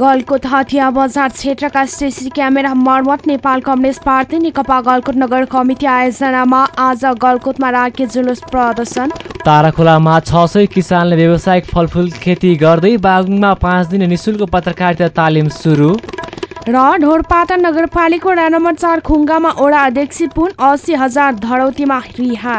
गलकोट हथिया बजार क्षेत्रका सिसी क्यामेरा मर्मत नेपाल कम्युनिस्ट पार्टी नेकपा गलकोट नगर कमिटी आयोजनामा आज गलकोटमा राखे जुलुस प्रदर्शन। ताराखोलामा छ सय किसानले व्यावसायिक फलफुल खेती गर्दै बागुङमा पाँच दिन निशुल्क पत्रकारिता तालिम सुरु। र ढोरपाटा नगरपालिका वडा नम्बर चार खुङ्गामा वडा अध्यक्ष पुन असी हजार धरौतीमा रिहा।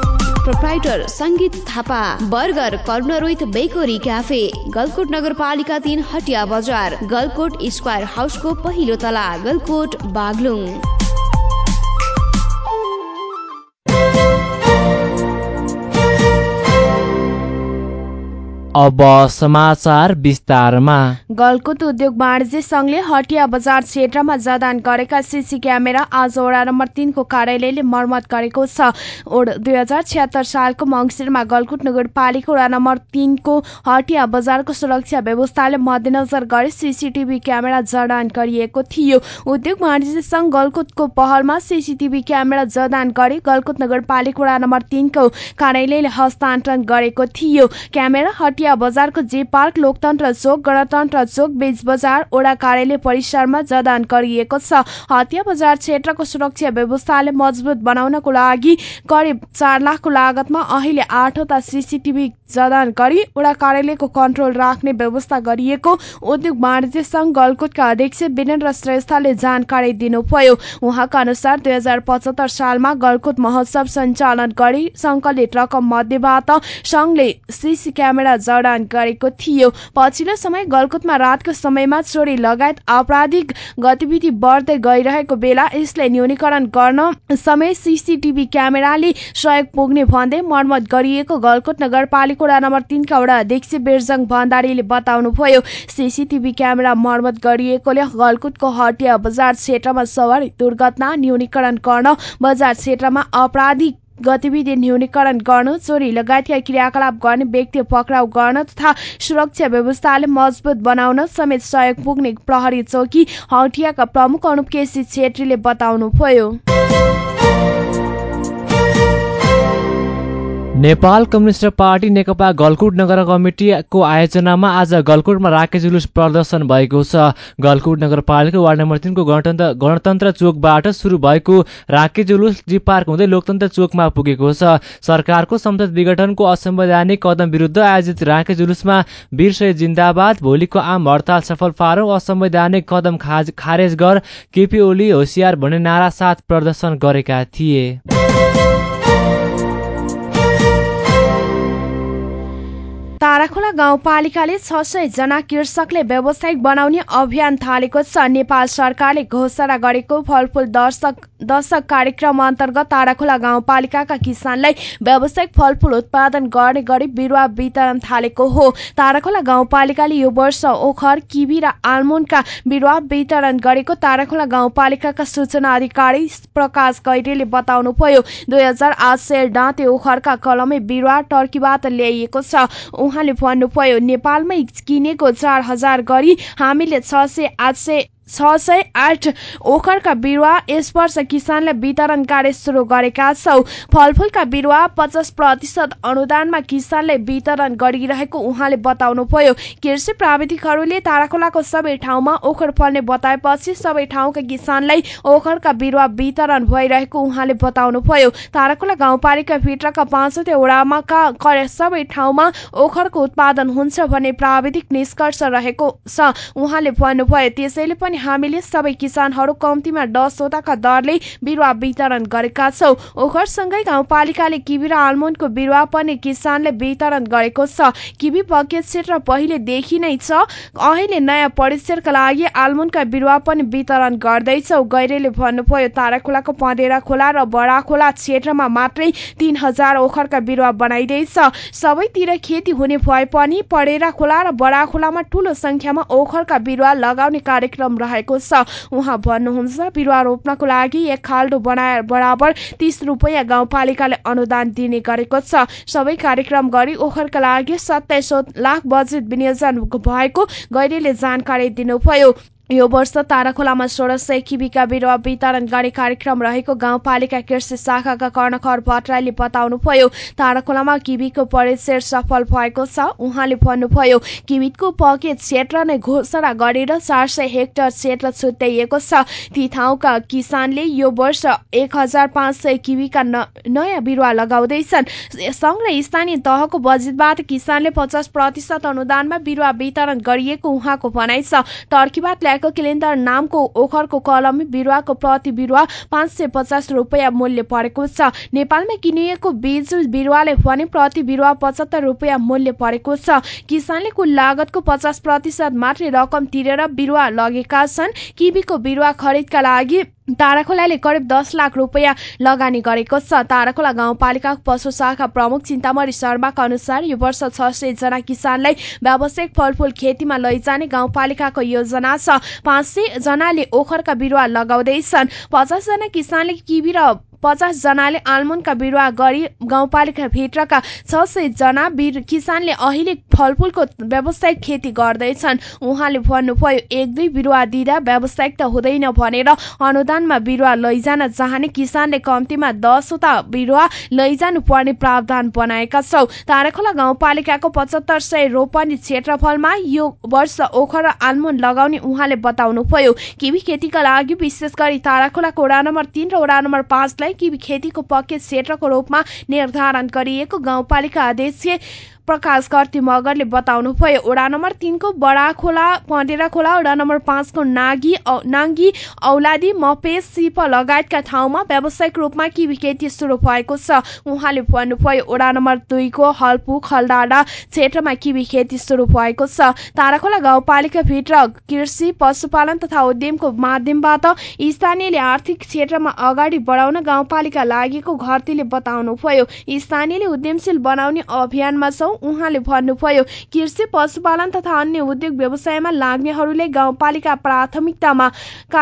Proprietor Sangeet Thapa burger corner with bakery cafe Galkot नगरपालिका तिन हटिया बजार गलकोट स्क्वायर हाउसको पहिलो तला गलकोट बागलुङ अब समाचार विस्तारमा। गलकुट उद्योग वाणिज्य संघले हटिया बजार क्षेत्रमा जडान गरेका सिसी क्यामेरा आज वडा नम्बर तीनको कार्यालयले मर्मत गरेको छ। दुई हजार छ्यात्तर सालको मङ्सिरमा गलकुट नगरपालिका वडा नम्बर तीनको हटिया बजारको सुरक्षा व्यवस्थाले मध्यनजर गरी सिसिटिभी क्यामेरा जडान गरिएको थियो। उद्योग वाणिज्य संघ गलकुटको पहलमा सिसिटिभी क्यामेरा जडान गरी गलकुट नगरपालिका वडा नम्बर तीनको कार्यालयले हस्तान्तरण गरेको थियो। क्यामेरा बजारको जे पार्क लोकतन्त्र चोक गणतन्त्र चोक बेच बजार ओडा कार्यालय परिसरमा जडान गरिएको छ। हटिया बजार क्षेत्रको सुरक्षा व्यवस्थाले मजबुत बनाउनको लागि करिब चार लाखको लागतमा अहिले आठवटा सिसिटिभी जडान गरी वडा कार्यालयको कन्ट्रोल राख्ने व्यवस्था गरिएको। उद्योग वाणिज्य संघ गलकुटका अध्यक्ष वीरेन्द्र श्रेष्ठले जानकारी दिनुभयो। उहाँका अनुसार दुई हजार पचहत्तर सालमा गलकुट महोत्सव सञ्चालन गरी सङ्कलित रकम मध्येबाट संघले सिसी क्यामेरा जडान गरेको थियो। पछिल्लो समय गलकुटमा रातको समयमा चोरी लगायत आपराधिक गतिविधि बढ्दै गइरहेको बेला यसलाई न्यूनीकरण गर्न समय सिसिटिभी क्यामेराले सहयोग पुग्ने भन्दै मर्मत गरिएको गलकुट नगरपालिका वडा नम्बर तीनका वडा अध्यक्ष बेरजङ भण्डारीले बताउनुभयो सिसिटिभी क्यामेरा मर्मत गरिएकोले गलकुटको हटिया बजार क्षेत्रमा सवारी दुर्घटना न्यूनीकरण गर्न बजार क्षेत्रमा आपराधिक गतिविधि न्यूनीकरण गर्नु चोरी लगायतका क्रियाकलाप गर्ने व्यक्ति पक्राउ गर्न तथा सुरक्षा व्यवस्थाले मजबुत बनाउन समेत सहयोग पुग्ने प्रहरी चौकी हटियाका प्रमुख अनुप केसी छेत्रीले बताउनुभयो। नेपाल कम्युनिस्ट पार्टी नेकपा गलकुट नगर कमिटीको आयोजनामा आज गलकुटमा राके जुलुस प्रदर्शन भएको छ। गलकुट नगरपालिका वार्ड नम्बर तिनको गणतन्त्र गणतन्त्र चोकबाट सुरु भएको राके जुलुस जी पार्क हुँदै लोकतन्त्र चोकमा पुगेको छ। सरकारको संसद विघटनको असंवैधानिक कदम विरुद्ध आयोजित राके जुलुसमा वीर जिन्दाबाद भोलिको आम हडताल सफल पारौँ असंवैधानिक कदम खारेज गर। केपी ओली होसियार भन्ने नारा साथ प्रदर्शन गरेका थिए। ताराखोला गाउँपालिकाले छ सय जना कृषकले व्यावसायिक बनाउने अभियान थालेको छ। नेपाल सरकारले घोषणा गरेको फलफुल दशक दशक कार्यक्रम अन्तर्गत ताराखोला गाउँपालिकाका किसानलाई व्यावसायिक फलफुल उत्पादन गर्ने गरी बिरुवा वितरण थालेको हो। ताराखोला गाउँपालिकाले यो वर्ष ओखर किबी र आलमोनका बिरुवा वितरण गरेको ताराखोला गाउँपालिकाका सूचना अधिकारी प्रकाश गैरेले बताउनुभयो दुई हजार आठ सय डाँते ओखरका कलमे बिरुवा टर्कीबाट ल्याइएको छ। उहाँले भन्नुभयो नेपालमै किनेको चार हजार गरी हामीले छ सय आठ सय छ सय आठ ओखरका बिरुवा यस वर्ष किसानलाई वितरण कार्य सुरु गरेका छौ। फलफुलका बिरुवा पचास प्रतिशत अनुदानमा किसानलाई वितरण गरिरहेको उहाँले बताउनुभयो। कृषि प्राविधिकहरूले ताराखोलाको सबै ठाउँमा ओखर फल्ने बताएपछि सबै ठाउँका किसानलाई ओखरका बिरुवा वितरण भइरहेको उहाँले बताउनुभयो। ताराखोला गाउँपालिका भित्रका पाँचवटै वडामा सबै ठाउँमा ओखरको उत्पादन हुन्छ भन्ने प्राविधिक निष्कर्ष रहेको छ उहाँले भन्नुभयो। त्यसैले पनि हामीले सबै किसानहरू कम्तीमा दसवटाका दरले बिरुवा वितरण गरेका छौँ। ओखरसँगै गाउँपालिकाले किबी र आलमोनको बिरुवा पनि किसानले वितरण गरेको छ। किबी बकेट क्षेत्र पहिलेदेखि नै छ। अहिले नयाँ परिसरका लागि आलमोनका बिरुवा पनि वितरण गर्दैछौ। गैरेले भन्नुभयो ताराखोलाको पँधेरा खोला र बडा खोला क्षेत्रमा मात्रै तीन हजार ओखरका बिरुवा बनाइँदैछ। सबैतिर खेती हुने भए पनि पडेरा खोला र बडा खोलामा ठूलो संख्यामा ओखरका बिरुवा लगाउने कार्यक्रम रहेको छ। उहाँ भन्नुहुन्छ बिरुवा रोप्नको लागि एक खाल्डो बनाए बराबर तीस रुपियाँ गाउँपालिकाले अनुदान दिने गरेको छ। सबै कार्यक्रम गरी ओखरका लागि सत्ताइस लाख बजेट विनियोजन भएको गैरीले जानकारी दिनुभयो। यो वर्ष ताराखोलामा सोह्र सय किबीका बिरुवा वितरण गर्ने कार्यक्रम रहेको गाउँपालिका कृषि शाखाका कर्णखर भट्टराईले बताउनुभयो। ताराखोलामा किबीको परिचय सफल भएको छ उहाँले भन्नुभयो किबीको पकेट क्षेत्र नै घोषणा गरेर चार सय हेक्टर क्षेत्र छुट्याइएको छ। ती ठाउँका किसानले यो वर्ष एक हजार पाँच सय किबीका नयाँ बिरुवा लगाउँदैछन्। र स्थानीय तहको बजेटबाट किसानले पचास प्रतिशत अनुदानमा बिरुवा वितरण गरिएको उहाँको भनाइ छ। टर्कीबाट भएको क्यालेन्डर नामको ओखरको कलमी बिरुवाको प्रति बिरुवा पाँच सय पचास रुपियाँ मूल्य परेको छ। नेपालमा किनिएको बीज बिरुवाले भने प्रति बिरुवा पचहत्तर रुपियाँ मूल्य परेको छ। किसानले कुल लागतको पचास प्रतिशत मात्रै रकम तिरेर बिरुवा लगेका छन्। किबीको बिरुवा खरिदका लागि ताराखोलाले करिब दस लाख रुपियाँ लगानी गरेको छ। ताराखोला गाउँपालिकाको पशु शाखा प्रमुख चिन्तामणी शर्माका अनुसार यो वर्ष छ सय जना किसानलाई व्यावसायिक फलफूल खेतीमा लैजाने गाउँपालिकाको योजना छ। पाँच सय जनाले ओखरका बिरुवा लगाउँदैछन्। पचासजना किसानले किबी र पचास जनाले आलमोनका बिरुवा गरी गाउँपालिका भित्रका छ सय जना किसानले अहिले फलफूलको व्यावसायिक खेती गर्दैछन्। उहाँले भन्नुभयो एक दुई बिरुवा दिँदा व्यावसायिक त हुँदैन भनेर अनुदानमा बिरुवा लैजान चाहने किसानले कम्तीमा दसवटा बिरुवा लैजानु पर्ने प्रावधान बनाएका छौ। ताराखोला गाउँपालिकाको पचहत्तर सय रोपनी क्षेत्रफलमा यो वर्ष ओखर र आलमोन लगाउने उहाँले बताउनुभयो। किबी खेतीका लागि विशेष गरी ताराखोलाको वडा नम्बर तीन र वडा नम्बर पाँचलाई किबी खेतीको पकेट क्षेत्रको रूपमा निर्धारण गरिएको गाउँपालिका अध्यक्ष प्रकाश कर्ती मगरले बताउनुभयो वडा नम्बर तिनको बडा खोला पँडेरा खोला वडा नम्बर पाँचको नागी नाङ्गी औलादी मपेस सिप लगायतका ठाउँमा व्यावसायिक रूपमा किबी खेती सुरु भएको छ। उहाँले भन्नुभयो वडा नम्बर दुईको हल्पु खलडाडा क्षेत्रमा किबी खेती सुरु भएको छ। ताराखोला गाउँपालिका भित्र कृषि पशुपालन तथा उद्यमको माध्यमबाट स्थानीयले आर्थिक क्षेत्रमा अगाडि बढाउन गाउँपालिका लागेको घरतीले बताउनुभयो स्थानीयले उद्यमशील बनाउने अभियानमा छौँ। उहाँले भन्नुभयो कृषि पशुपालन तथा अन्य उद्योग व्यवसायमा लाग्नेहरूले गाउँपालिका प्राथमिकतामा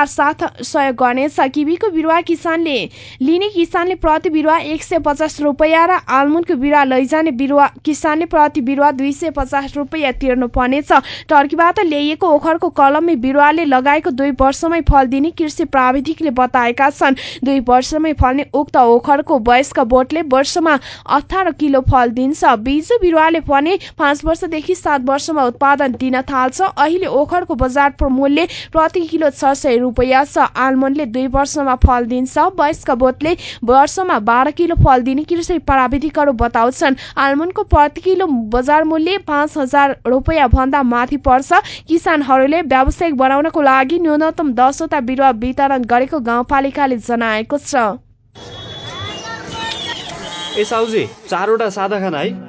साथ सहयोग गर्नेछ। किबीको बिरुवा किसानले लिने किसानले प्रति बिरुवा एक सय पचास रुपियाँ र आलमुनको बिरुवा लैजाने बिरुवा किसानले प्रति बिरुवा दुई सय पचास रुपियाँ तिर्नु पर्नेछ टर्कीबाट ल्याइएको ओखरको कलमी बिरुवाले लगाएको दुई वर्षमै फल दिने कृषि प्राविधिकले बताएका छन्। दुई वर्षमै फल्ने उक्त ओखरको वयस्क बोटले वर्षमा अठार किलो फल दिन्छ। बिजु बिरुवाले भने पाँच वर्षदेखि सात वर्षमा उत्पादन दिन थाल्छ। अहिले ओखरको बजार मूल्य प्रति किलो छ सय रुपियाँ छ। आलमोनले दुई वर्षमा फल दिन्छ। वयस्क बोटले वर्षमा बाह्र किलो फल दिने कृषि प्राविधिकहरू बताउँछन्। आलमोनको प्रति किलो बजार मूल्य पाँच हजार रुपियाँ भन्दा माथि पर्छ। किसानहरूले व्यावसायिक बनाउनको लागि न्यूनतम दसवटा बिरुवा वितरण गरेको गाउँपालिकाले जनाएको छ। ए साउजी चारवटा सादा खाना है?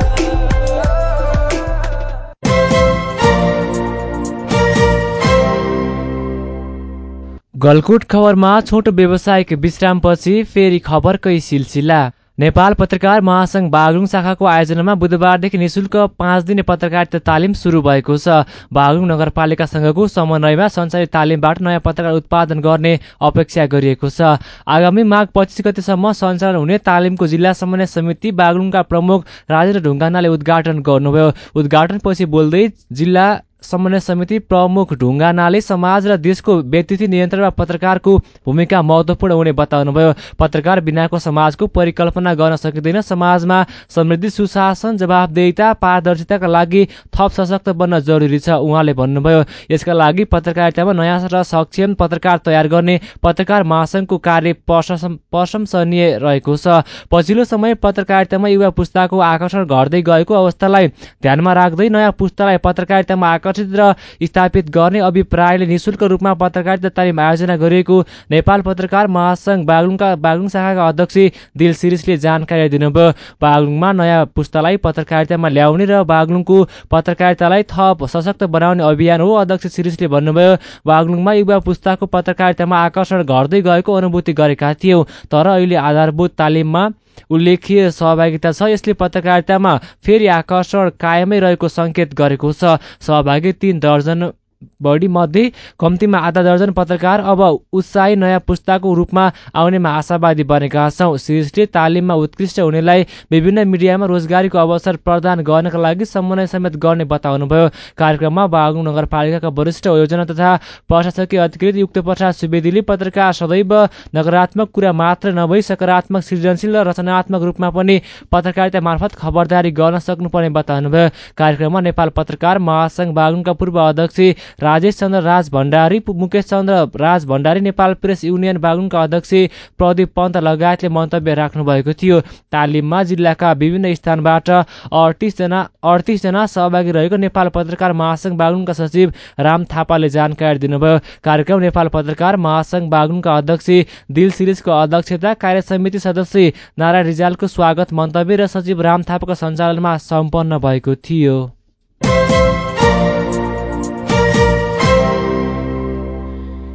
गलकुट खबरमा छोटो व्यवसायिक विश्रामपछि फेरि खबरकै सिलसिला। नेपाल पत्रकार महासङ्घ बागलुङ शाखाको आयोजनामा बुधबारदेखि निशुल्क पाँच दिने पत्रकारिता तालिम सुरु भएको छ। बागलुङ नगरपालिकासँगको समन्वयमा सञ्चालित तालिमबाट नयाँ पत्रकार उत्पादन गर्ने अपेक्षा गरिएको छ। आगामी माघ पच्चिस गतेसम्म सञ्चालन हुने तालिमको जिल्ला समन्वय समिति बागलुङका प्रमुख राजेन्द्र ढुङ्गानाले उद्घाटन गर्नुभयो। उद्घाटनपछि बोल्दै जिल्ला समन्वय समिति प्रमुख ढुङ्गानाले समाज र देशको व्यक्तित्व नियन्त्रणमा पत्रकारको भूमिका महत्वपूर्ण हुने बताउनुभयो। पत्रकार बिनाको समाजको परिकल्पना गर्न सकिँदैन। समाजमा समृद्धि सुशासन जवाबदेहिता पारदर्शिताका लागि थप सशक्त बन्न जरुरी छ उहाँले भन्नुभयो। यसका लागि पत्रकारितामा नयाँ र सक्षम पत्रकार तयार गर्ने पत्रकार महासङ्घको कार्य प्रशंसनीय रहेको छ। पछिल्लो समय पत्रकारितामा युवा पुस्ताको आकर्षण घट्दै गएको अवस्थालाई ध्यानमा राख्दै नयाँ पुस्तालाई पत्रकारितामा आकर्षण आकर्षित र स्थापित गर्ने अभिप्रायले निशुल्क रूपमा पत्रकारिता तालिम आयोजना गरिएको नेपाल पत्रकार महासङ्घ बागलुङका बागलुङ शाखाका अध्यक्ष दिल सिरिसले जानकारी दिनुभयो। बागलुङमा नयाँ पुस्तालाई पत्रकारितामा ल्याउने र बागलुङको पत्रकारितालाई थप सशक्त बनाउने अभियान हो अध्यक्ष सिरिसले भन्नुभयो। बागलुङमा युवा पुस्ताको पत्रकारितामा आकर्षण घट्दै गएको अनुभूति गरेका थियौँ तर अहिले आधारभूत तालिममा उल्लेखीय सहभागिता छ। यसले पत्रकारितामा फेरि आकर्षण कायमै रहेको सङ्केत गरेको छ। सहभागी तीन दर्जन बढी मध्ये कम्तीमा आधा दर्जन पत्रकार अब उत्साही नयाँ पुस्ताको रूपमा आउनेमा आशावादी बनेका छौँ। शिरिषले तालिममा उत्कृष्ट हुनेलाई विभिन्न मिडियामा रोजगारीको अवसर प्रदान गर्नका लागि समन्वय समेत गर्ने बताउनुभयो। कार्यक्रममा बागुङ नगरपालिकाका वरिष्ठ योजना तथा प्रशासकीय अधिकृत युक्त प्रसाद सुवेदीले पत्रकार सदैव नकारात्मक कुरा मात्र नभई सकारात्मक सृजनशील र रचनात्मक रूपमा पनि पत्रकारिता मार्फत खबरदारी गर्न सक्नुपर्ने बताउनुभयो। कार्यक्रममा नेपाल पत्रकार महासङ्घ बागुङका पूर्व अध्यक्ष राजेश चन्द्र राज भण्डारी मुकेश चन्द्र राज भण्डारी नेपाल प्रेस युनियन बागुङका अध्यक्ष प्रदीप पन्त लगायतले मन्तव्य राख्नु भएको थियो। तालिममा जिल्लाका विभिन्न स्थानबाट अडतिसजना अडतिसजना सहभागी रहेको नेपाल पत्रकार महासङ्घ बागुङका सचिव राम थापाले जानकारी दिनुभयो। कार्यक्रम नेपाल पत्रकार महासङ्घ बागुङका अध्यक्ष दिल सिरिजको अध्यक्षता कार्य समिति सदस्य नारायण रिजालको स्वागत मन्तव्य र सचिव राम थापाको सञ्चालनमा सम्पन्न भएको थियो।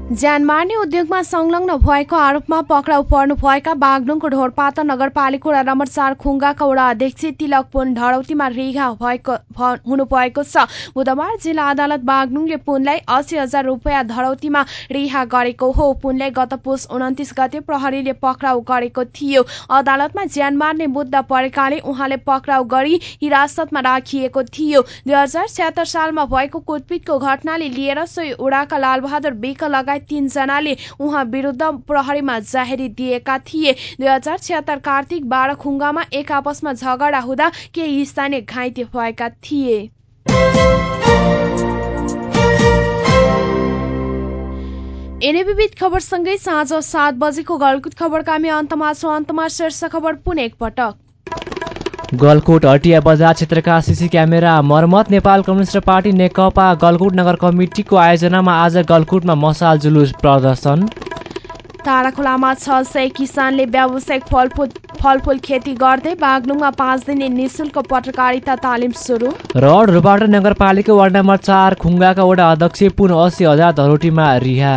ज्यान मार्ने उद्योगमा संलग्न भएको आरोपमा पक्राउ पर्नु भएका बागलुङको ढोरपाता नगरपालिका वडा नम्बर खुङ्गाका वडा अध्यक्ष तिलक पुन ढडौतीमा रिहा भएको हुनुभएको छ। बुधबार जिल्ला अदालत बागलुङले पुनलाई अस्सी हजार रुपियाँ धडौतीमा रिहा गरेको हो। पुनलाई गत पुस उन्तिस गते प्रहरीले पक्राउ गरेको थियो। अदालतमा ज्यान मार्ने मुद्दा परेकाले उहाँले पक्राउ गरी हिरासतमा राखिएको थियो। दुई सालमा भएको कुटपिटको घटनाले लिएर सोही उडाका लालबहादुर बेक लगायत तीनजनाले उहाँ विरुद्ध प्रहरीमा जाहेरी दिएका थिए। दुई हजार छिहत्तर कार्तिक बाह्र खुङ्गामा एक आपसमा झगडा हुँदा केही स्थानीय घाइते भएका थिए। यिनै विविध खबरसँगै साँझ सात बजेको गलकुट खबरका हामी अन्तमा छौँ। अन्तमा शीर्ष खबर पुनः एकपटक गलकोट हटिया बजार क्षेत्रका सिसी क्यामेरा मर्मत नेपाल कम्युनिस्ट पार्टी नेकपा गलकुट नगर कमिटीको आयोजनामा आज गलकुटमा मसाल जुलुस प्रदर्शन। ताराखोलामा छ सय किसानले व्यावसायिक फलफुल फलफुल खेती गर्दै बागलुङमा पाँच दिने निशुल्क पत्रकारिता तालिम सुरु। र ढुबाट नगरपालिका वार्ड नम्बर चार खुङ्गाका वडा अध्यक्ष पुन असी हजार धरोटीमा रिहा।